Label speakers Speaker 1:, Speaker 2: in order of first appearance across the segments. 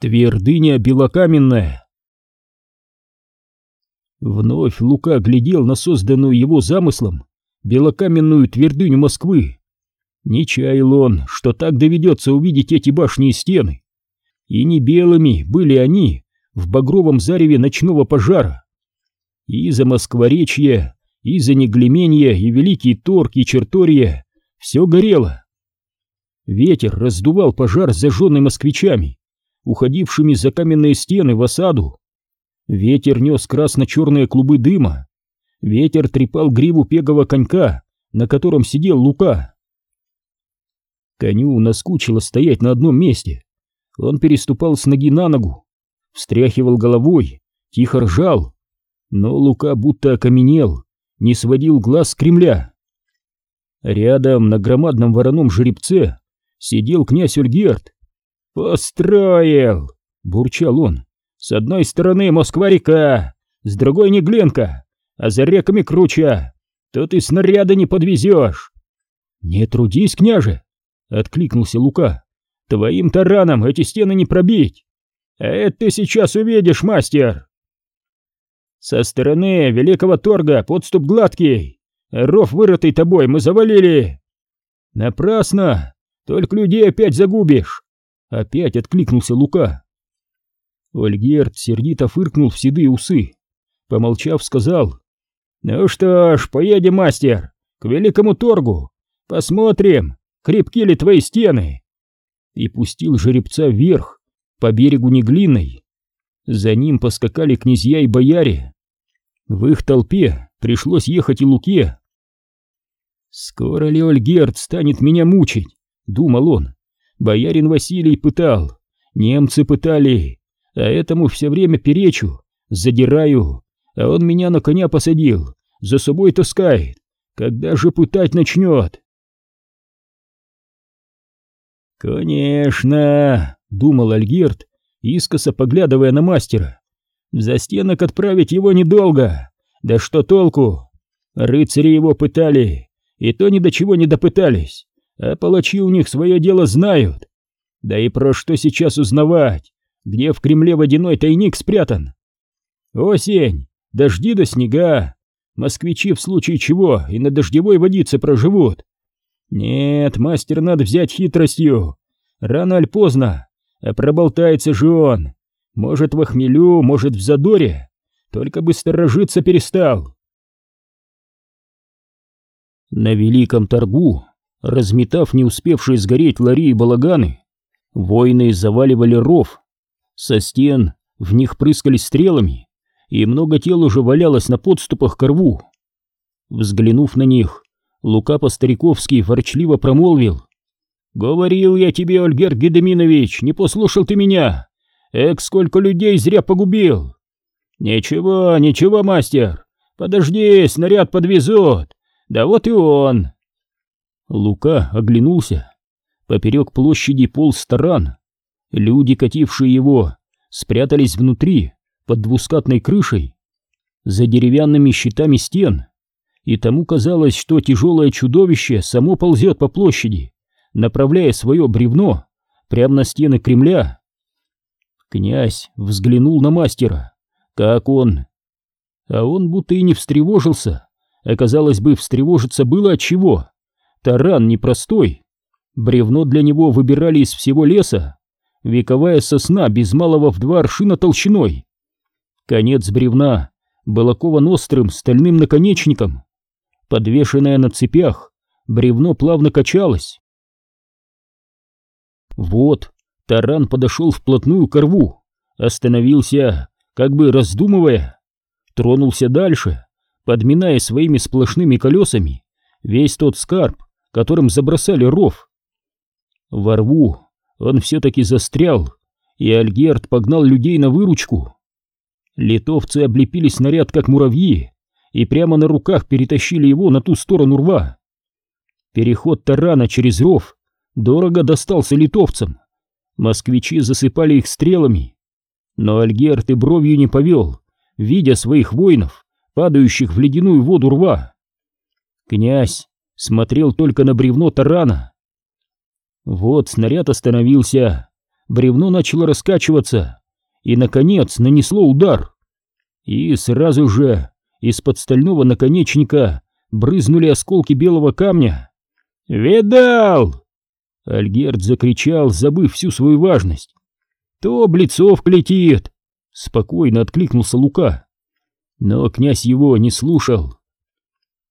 Speaker 1: Твердыня белокаменная. Вновь Лука глядел на созданную его замыслом белокаменную твердыню Москвы. Не чаял он, что так доведется увидеть эти башни и стены. И не белыми были они в багровом зареве ночного пожара. И за Москворечье, и за Неглеменье, и Великий Торг, и Черторье все горело. Ветер раздувал пожар, зажженный москвичами, уходившими за каменные стены в осаду. Ветер нес красно-черные клубы дыма. Ветер трепал гриву пегого конька, на котором сидел Лука. Коню наскучило стоять на одном месте. Он переступал с ноги на ногу, встряхивал головой, тихо ржал. Но Лука будто окаменел, не сводил глаз с Кремля. Рядом на громадном вороном жеребце сидел князь Ольгерт «Построил!» — бурчал он. «С одной стороны Москва-река, с другой Негленка, а за реками круча. Тут и снаряда не подвезешь!» «Не трудись, княже!» — откликнулся Лука. «Твоим тараном эти стены не пробить! А это ты сейчас увидишь, мастер!» «Со стороны Великого Торга подступ гладкий, ров, вырытый тобой, мы завалили!» «Напрасно! Только людей опять загубишь!» Опять откликнулся Лука. Ольгерт сердито фыркнул в седые усы. Помолчав, сказал. «Ну что ж, поедем, мастер, к великому торгу. Посмотрим, крепки ли твои стены». И пустил жеребца вверх, по берегу Неглинной. За ним поскакали князья и бояре. В их толпе пришлось ехать и Луке. «Скоро ли Ольгерт станет меня мучить?» — думал он. Боярин Василий пытал, немцы пытали, а этому все время перечу, задираю, а он меня на коня посадил, за собой таскает. Когда же пытать начнет? «Конечно», — думал Альгерт, искоса поглядывая на мастера. «За стенок отправить его недолго. Да что толку? Рыцари его пытали, и то ни до чего не допытались а палачи у них свое дело знают. Да и про что сейчас узнавать, где в Кремле водяной тайник спрятан? Осень, дожди до снега, москвичи в случае чего и на дождевой водице проживут. Нет, мастер надо взять хитростью, рано аль поздно, а проболтается же он. Может в охмелю, может в задоре, только бы сторожиться перестал. На великом торгу Разметав не успевшие сгореть лари и балаганы, воины заваливали ров. Со стен в них прыскали стрелами, и много тел уже валялось на подступах к рву. Взглянув на них, Лука по-стариковски ворчливо промолвил. «Говорил я тебе, Ольгер Гедеминович, не послушал ты меня! Эк, сколько людей зря погубил!» «Ничего, ничего, мастер, подожди, снаряд подвезут! Да вот и он!» Лука оглянулся. Поперек площади полз таран. Люди, катившие его, спрятались внутри, под двускатной крышей, за деревянными щитами стен, и тому казалось, что тяжелое чудовище само ползет по площади, направляя свое бревно прямо на стены Кремля. Князь взглянул на мастера. Как он? А он будто и не встревожился. Оказалось бы, встревожиться было от чего. Таран непростой. Бревно для него выбирали из всего леса. Вековая сосна без малого в два аршина толщиной. Конец бревна был окован острым стальным наконечником. Подвешенное на цепях, бревно плавно качалось. Вот, таран подошел вплотную к рву, остановился, как бы раздумывая, тронулся дальше, подминая своими сплошными колесами весь тот скарб, которым забросали ров. Во рву он все-таки застрял, и Альгерт погнал людей на выручку. Литовцы облепили снаряд, как муравьи, и прямо на руках перетащили его на ту сторону рва. Переход тарана через ров дорого достался литовцам. Москвичи засыпали их стрелами. Но Альгерт и бровью не повел, видя своих воинов, падающих в ледяную воду рва. Князь смотрел только на бревно тарана. Вот снаряд остановился, бревно начало раскачиваться и, наконец, нанесло удар. И сразу же из-под стального наконечника брызнули осколки белого камня. «Видал!» Альгерт закричал, забыв всю свою важность. «То Блицов летит!» Спокойно откликнулся Лука. Но князь его не слушал.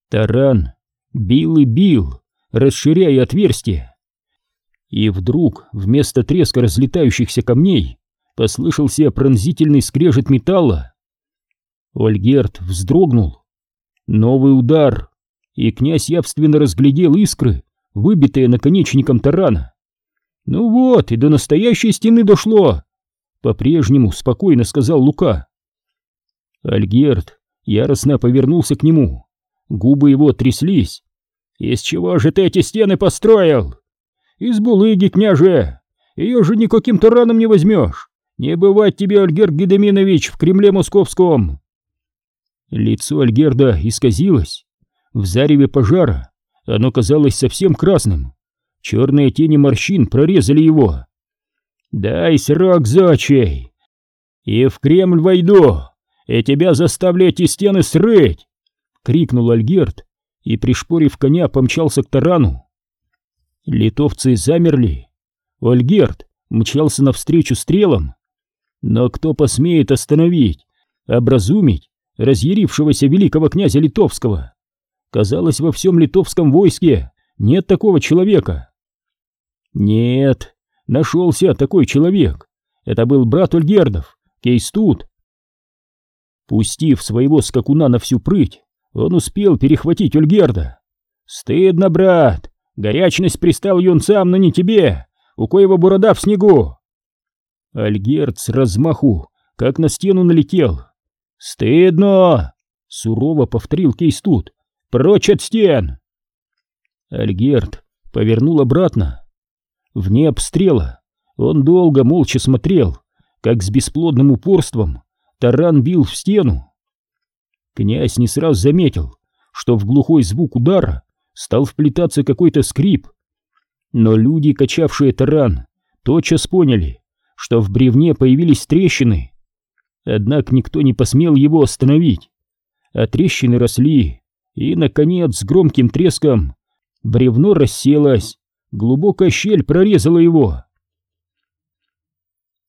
Speaker 1: Таран бил и бил, расширяя отверстие. И вдруг вместо треска разлетающихся камней послышался пронзительный скрежет металла. Ольгерт вздрогнул. Новый удар, и князь явственно разглядел искры, выбитые наконечником тарана. «Ну вот, и до настоящей стены дошло!» По-прежнему спокойно сказал Лука. Альгерт яростно повернулся к нему. Губы его тряслись. «Из чего же ты эти стены построил?» «Из булыги, княже! Ее же никаким тараном не возьмешь! Не бывать тебе, Альгерт Гедеминович, в Кремле Московском!» Лицо Альгерда исказилось. В зареве пожара оно казалось совсем красным. Черные тени морщин прорезали его. «Дай срок, зочей! И в Кремль войду, и тебя заставлю эти стены срыть!» — крикнул Альгерт и, пришпорив коня, помчался к тарану. Литовцы замерли. Ольгерт мчался навстречу стрелам. Но кто посмеет остановить, образумить разъярившегося великого князя Литовского? Казалось, во всем литовском войске нет такого человека. Нет, нашелся такой человек. Это был брат Ольгердов, Кейстут. Пустив своего скакуна на всю прыть, он успел перехватить Ольгерда. «Стыдно, брат! Горячность пристал юнцам, но не тебе, у коего борода в снегу!» Альгерд с размаху, как на стену налетел. «Стыдно!» — сурово повторил Кейстут. «Прочь от стен!» Альгерд повернул обратно. Вне обстрела он долго молча смотрел, как с бесплодным упорством таран бил в стену. Князь не сразу заметил, что в глухой звук удара стал вплетаться какой-то скрип. Но люди, качавшие таран, тотчас поняли, что в бревне появились трещины. Однако никто не посмел его остановить, а трещины росли, и, наконец, с громким треском бревно расселось, глубокая щель прорезала его.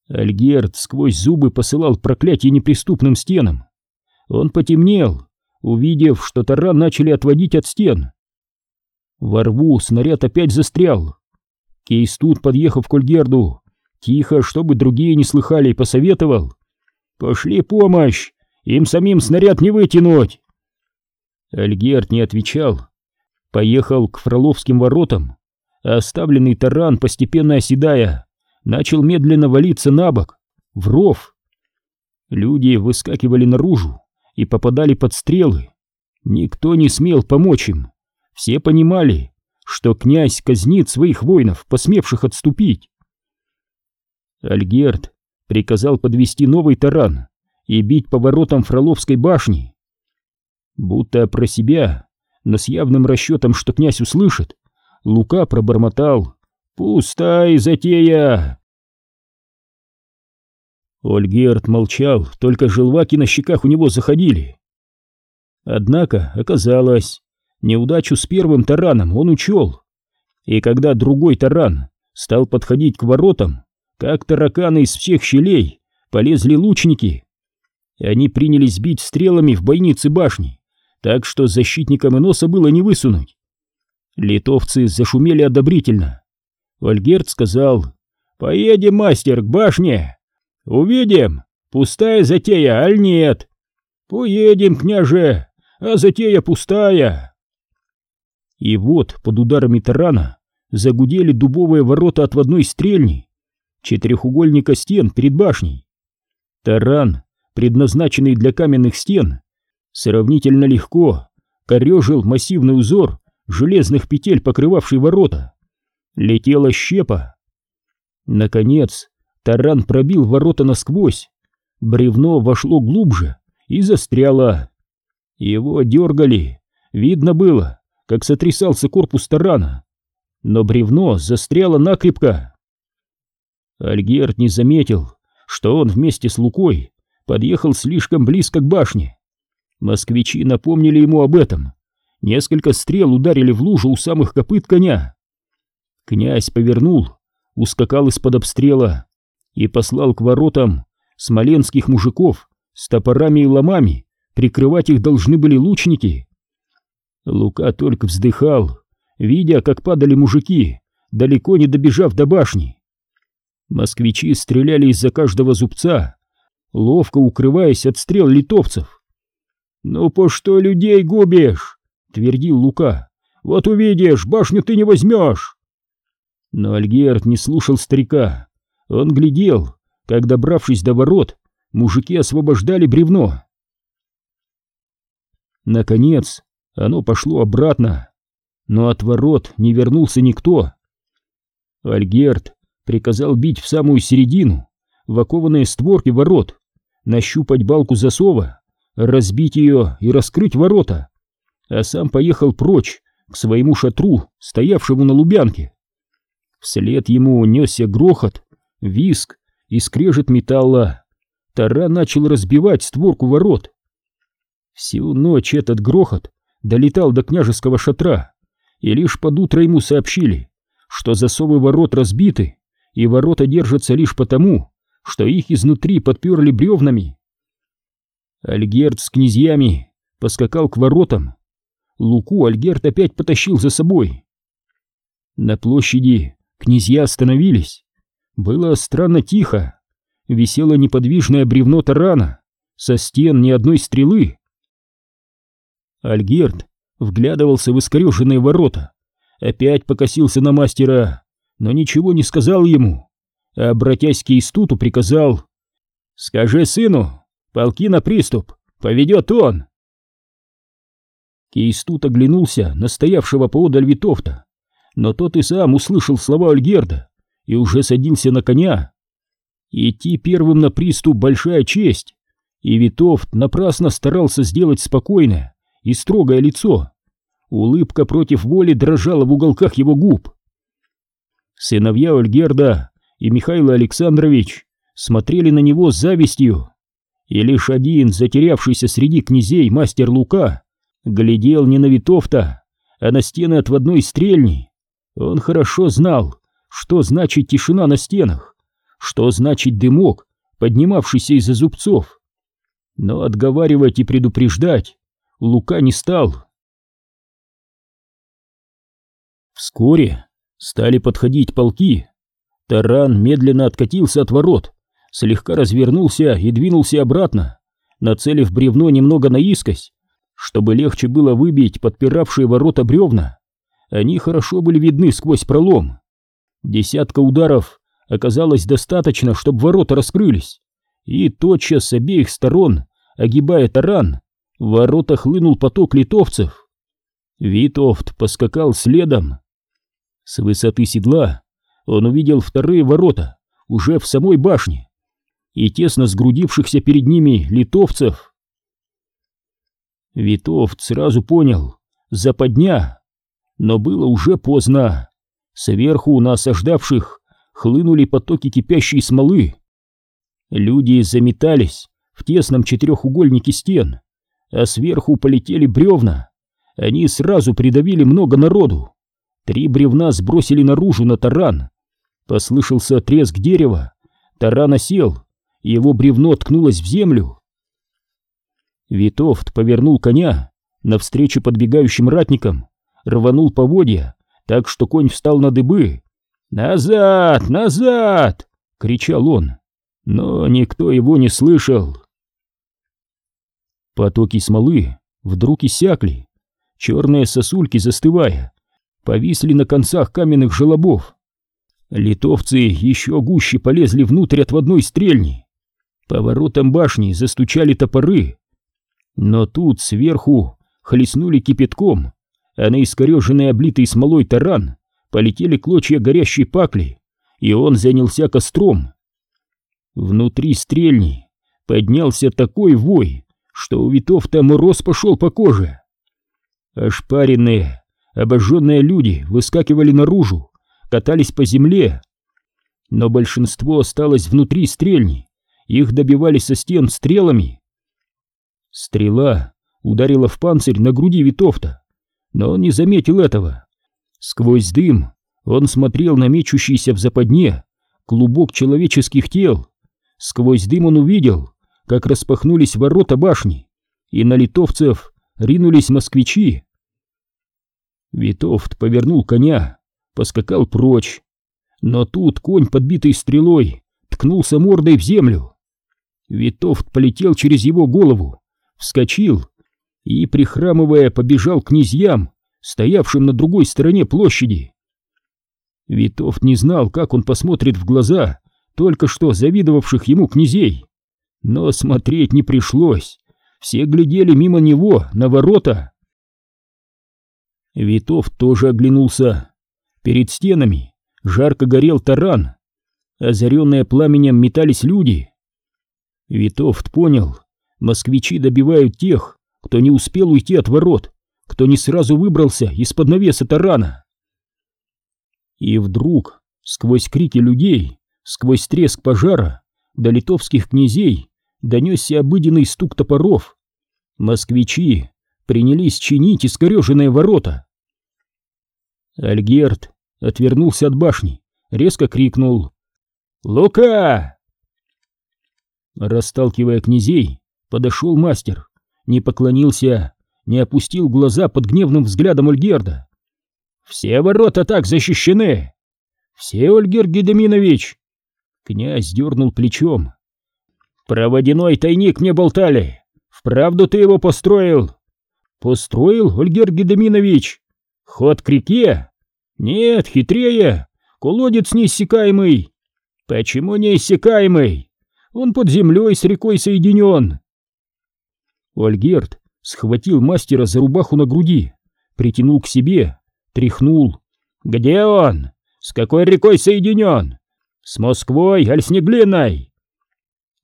Speaker 1: Альгерт сквозь зубы посылал проклятие неприступным стенам. Он потемнел, увидев, что таран начали отводить от стен. Во рву снаряд опять застрял. Кейс тут, подъехав к Ольгерду, тихо, чтобы другие не слыхали, посоветовал. «Пошли помощь! Им самим снаряд не вытянуть!» Альгерт не отвечал. Поехал к Фроловским воротам, оставленный таран, постепенно оседая, начал медленно валиться на бок, в ров. Люди выскакивали наружу и попадали под стрелы. Никто не смел помочь им. Все понимали, что князь казнит своих воинов, посмевших отступить. Альгерт приказал подвести новый таран и бить по воротам Фроловской башни. Будто про себя, но с явным расчетом, что князь услышит, Лука пробормотал «Пустая затея!» Ольгерт молчал, только желваки на щеках у него заходили. Однако оказалось, неудачу с первым тараном он учел. И когда другой таран стал подходить к воротам, как тараканы из всех щелей полезли лучники. И они принялись бить стрелами в бойнице башни, так что защитникам и носа было не высунуть. Литовцы зашумели одобрительно. Ольгерт сказал, «Поедем, мастер, к башне!» Увидим, пустая затея, аль нет. Поедем, княже, а затея пустая. И вот под ударами тарана загудели дубовые ворота отводной стрельни, четырехугольника стен перед башней. Таран, предназначенный для каменных стен, сравнительно легко корежил массивный узор железных петель, покрывавший ворота. Летела щепа. Наконец, Таран пробил ворота насквозь. Бревно вошло глубже и застряло. Его дергали. Видно было, как сотрясался корпус тарана. Но бревно застряло накрепко. Альгерт не заметил, что он вместе с Лукой подъехал слишком близко к башне. Москвичи напомнили ему об этом. Несколько стрел ударили в лужу у самых копыт коня. Князь повернул, ускакал из-под обстрела и послал к воротам смоленских мужиков с топорами и ломами, прикрывать их должны были лучники. Лука только вздыхал, видя, как падали мужики, далеко не добежав до башни. Москвичи стреляли из-за каждого зубца, ловко укрываясь от стрел литовцев. «Ну по что людей губишь?» — твердил Лука. «Вот увидишь, башню ты не возьмешь!» Но Альгерт не слушал старика. Он глядел, как, добравшись до ворот, мужики освобождали бревно. Наконец, оно пошло обратно, но от ворот не вернулся никто. Альгерт приказал бить в самую середину, в окованные створки ворот, нащупать балку засова, разбить ее и раскрыть ворота, а сам поехал прочь к своему шатру, стоявшему на лубянке. Вслед ему унесся грохот, виск и скрежет металла. Тара начал разбивать створку ворот. Всю ночь этот грохот долетал до княжеского шатра, и лишь под утро ему сообщили, что засовы ворот разбиты, и ворота держатся лишь потому, что их изнутри подперли бревнами. Альгерт с князьями поскакал к воротам. Луку Альгерт опять потащил за собой. На площади князья остановились. Было странно тихо. Висело неподвижное бревно тарана, со стен ни одной стрелы. Альгерт вглядывался в искореженные ворота, опять покосился на мастера, но ничего не сказал ему, а, обратясь к Истуту, приказал «Скажи сыну, полки на приступ, поведет он!» Кейстут оглянулся на стоявшего поодаль Витовта, но тот и сам услышал слова Альгерда и уже садился на коня. Идти первым на приступ — большая честь, и Витовт напрасно старался сделать спокойное и строгое лицо. Улыбка против воли дрожала в уголках его губ. Сыновья Ольгерда и Михаил Александрович смотрели на него с завистью, и лишь один, затерявшийся среди князей мастер Лука, глядел не на Витовта, а на стены отводной стрельни. Он хорошо знал, что значит тишина на стенах, что значит дымок, поднимавшийся из-за зубцов. Но отговаривать и предупреждать Лука не стал. Вскоре Стали подходить полки. Таран медленно откатился от ворот, слегка развернулся и двинулся обратно, нацелив бревно немного наискось, чтобы легче было выбить подпиравшие ворота бревна. Они хорошо были видны сквозь пролом. Десятка ударов оказалось достаточно, чтобы ворота раскрылись, и тотчас с обеих сторон, огибая таран, в ворота хлынул поток литовцев. Витовт поскакал следом. С высоты седла он увидел вторые ворота уже в самой башне и тесно сгрудившихся перед ними литовцев. Витовт сразу понял — западня, но было уже поздно. Сверху на осаждавших хлынули потоки кипящей смолы. Люди заметались в тесном четырехугольнике стен, а сверху полетели бревна. Они сразу придавили много народу. Три бревна сбросили наружу на таран. Послышался треск дерева. Таран осел, и его бревно ткнулось в землю. Витовт повернул коня навстречу подбегающим ратникам, рванул поводья, так что конь встал на дыбы. «Назад! Назад!» — кричал он, но никто его не слышал. Потоки смолы вдруг иссякли, черные сосульки застывая, повисли на концах каменных желобов. Литовцы еще гуще полезли внутрь отводной стрельни. По воротам башни застучали топоры. Но тут сверху хлестнули кипятком, а на искореженный облитый смолой таран полетели клочья горящей пакли, и он занялся костром. Внутри стрельни поднялся такой вой, что у Витовта мороз пошел по коже. Ошпаренные, Обожженные люди выскакивали наружу, катались по земле. но большинство осталось внутри стрельни, их добивали со стен стрелами. Стрела ударила в панцирь на груди Витовта, но он не заметил этого. Сквозь дым он смотрел на мечущийся в западне клубок человеческих тел. Сквозь дым он увидел, как распахнулись ворота башни, и на литовцев ринулись москвичи. Витовт повернул коня, поскакал прочь, но тут конь, подбитый стрелой, ткнулся мордой в землю. Витовт полетел через его голову, вскочил и, прихрамывая, побежал к князьям, стоявшим на другой стороне площади. Витовт не знал, как он посмотрит в глаза только что завидовавших ему князей. Но смотреть не пришлось. Все глядели мимо него на ворота. Витов тоже оглянулся. Перед стенами жарко горел таран. Озаренные пламенем метались люди. Витовт понял, москвичи добивают тех, кто не успел уйти от ворот, кто не сразу выбрался из-под навеса тарана. И вдруг, сквозь крики людей, сквозь треск пожара, до литовских князей донесся обыденный стук топоров. Москвичи принялись чинить искореженные ворота. Альгерт отвернулся от башни, резко крикнул «Лука!». Расталкивая князей, подошел мастер, не поклонился, не опустил глаза под гневным взглядом Ольгерда. «Все ворота так защищены!» «Все, Ольгер Гедеминович!» Князь дернул плечом. «Про водяной тайник мне болтали! Вправду ты его построил?» «Построил, Ольгер Гедеминович?» «Ход к реке?» «Нет, хитрее! Колодец неиссякаемый!» «Почему неиссякаемый? Он под землей с рекой соединен!» Ольгерт схватил мастера за рубаху на груди, притянул к себе, тряхнул. «Где он? С какой рекой соединен? С Москвой, аль с Неглиной?»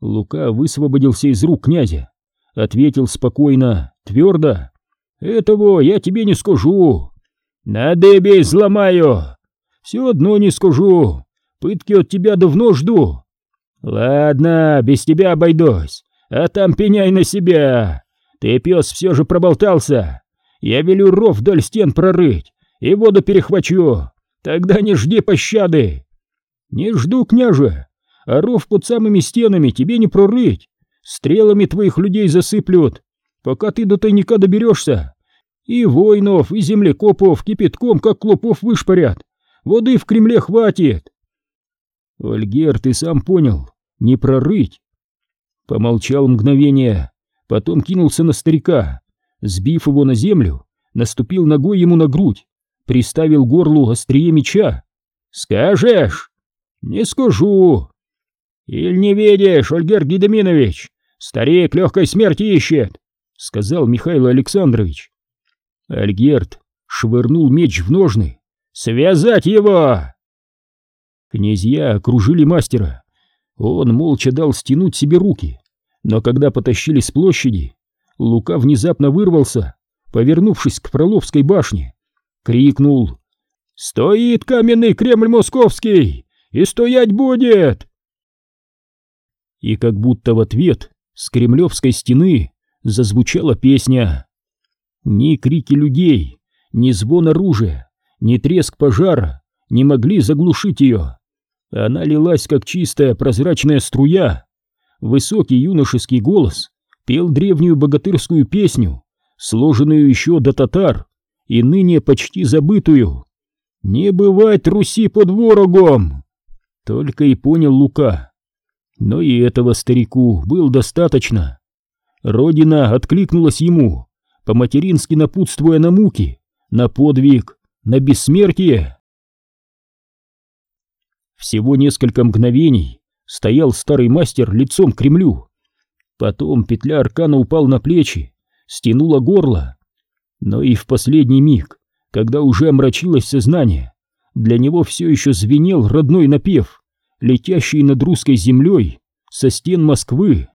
Speaker 1: Лука высвободился из рук князя, ответил спокойно, твердо. «Этого я тебе не скажу. На дыбе взломаю. Все одно не скажу. Пытки от тебя давно жду. Ладно, без тебя обойдусь, а там пеняй на себя. Ты, пес, все же проболтался. Я велю ров вдоль стен прорыть и воду перехвачу. Тогда не жди пощады. Не жду, княже. А ров под самыми стенами тебе не прорыть. Стрелами твоих людей засыплют, пока ты до тайника доберешься. И воинов, и землекопов кипятком, как клопов, вышпарят. Воды в Кремле хватит. Ольгер, ты сам понял, не прорыть. Помолчал мгновение, потом кинулся на старика, сбив его на землю, наступил ногой ему на грудь, приставил горлу острие меча. «Скажешь?» «Не скажу». «Иль не видишь, Ольгер Гедеминович, старик легкой смерти ищет», — сказал Михаил Александрович. Альгерт швырнул меч в ножны. «Связать его!» Князья окружили мастера. Он молча дал стянуть себе руки, но когда потащили с площади, Лука внезапно вырвался, повернувшись к Фроловской башне, крикнул «Стоит каменный Кремль московский! И стоять будет!» И как будто в ответ с кремлевской стены зазвучала песня. Ни крики людей, ни звон оружия, ни треск пожара не могли заглушить ее. Она лилась, как чистая прозрачная струя, высокий юношеский голос пел древнюю богатырскую песню, сложенную еще до татар и ныне почти забытую. «Не бывать Руси под ворогом!» Только и понял Лука. Но и этого старику было достаточно. Родина откликнулась ему, по-матерински напутствуя на муки, на подвиг, на бессмертие. Всего несколько мгновений стоял старый мастер лицом к Кремлю. Потом петля аркана упал на плечи, стянула горло. Но и в последний миг, когда уже омрачилось сознание, для него все еще звенел родной напев, летящий над русской землей со стен Москвы.